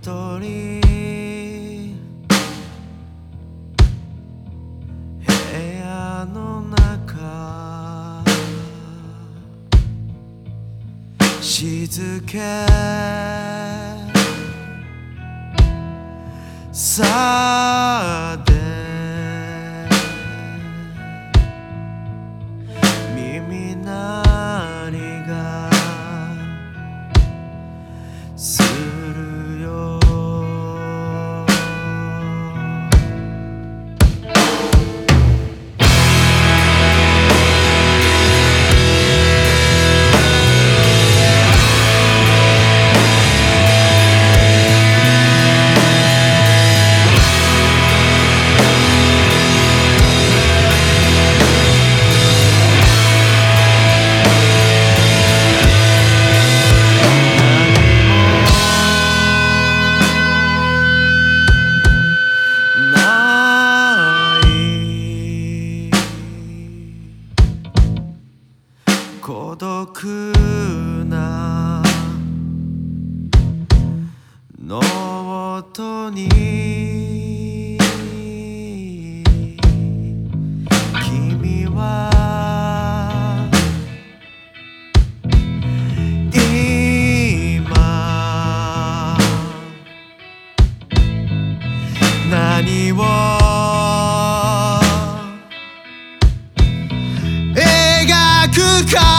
人。部屋の中。静け。さあに君は今何を描くか